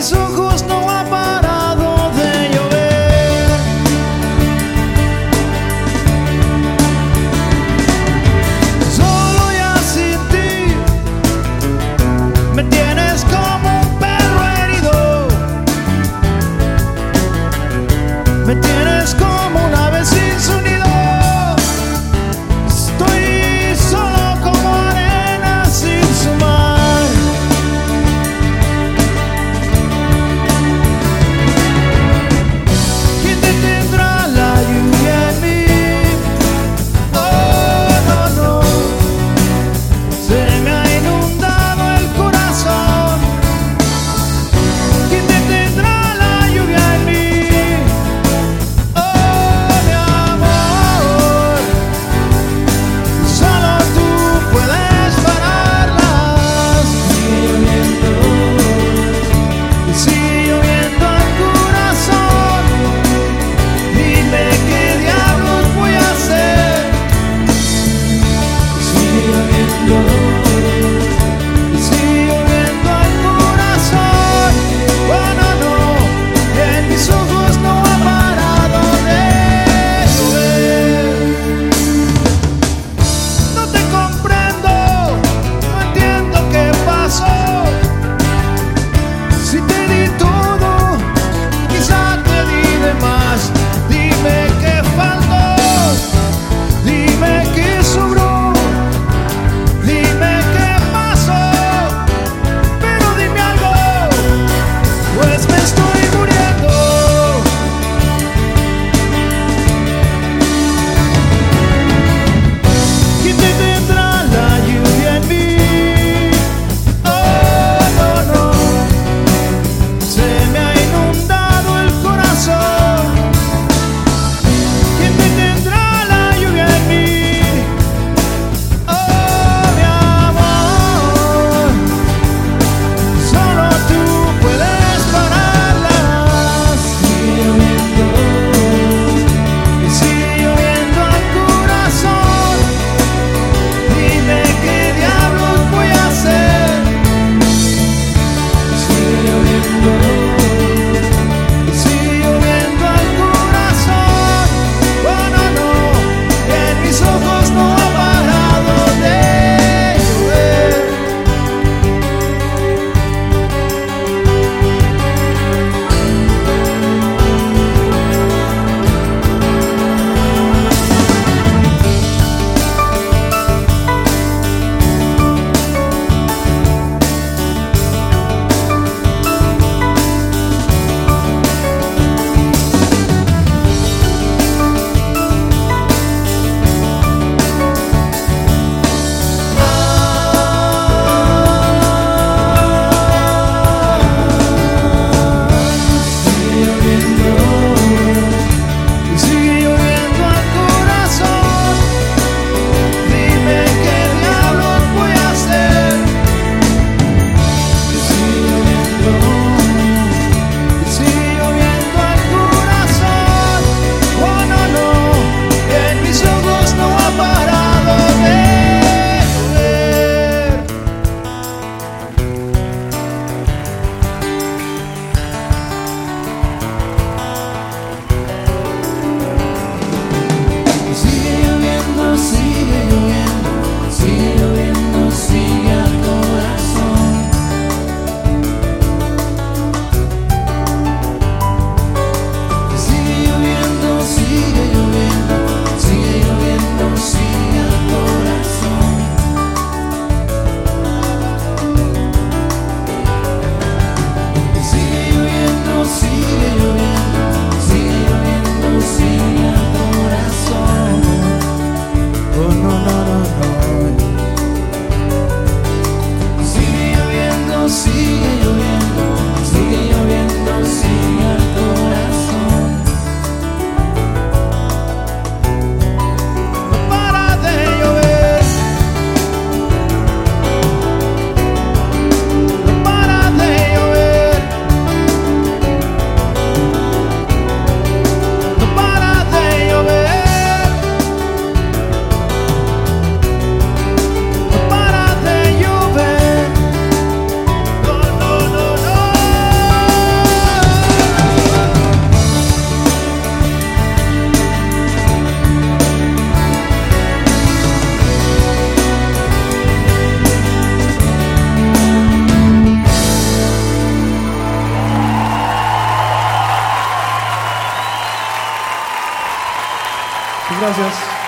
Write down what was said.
mis ojos no gracias.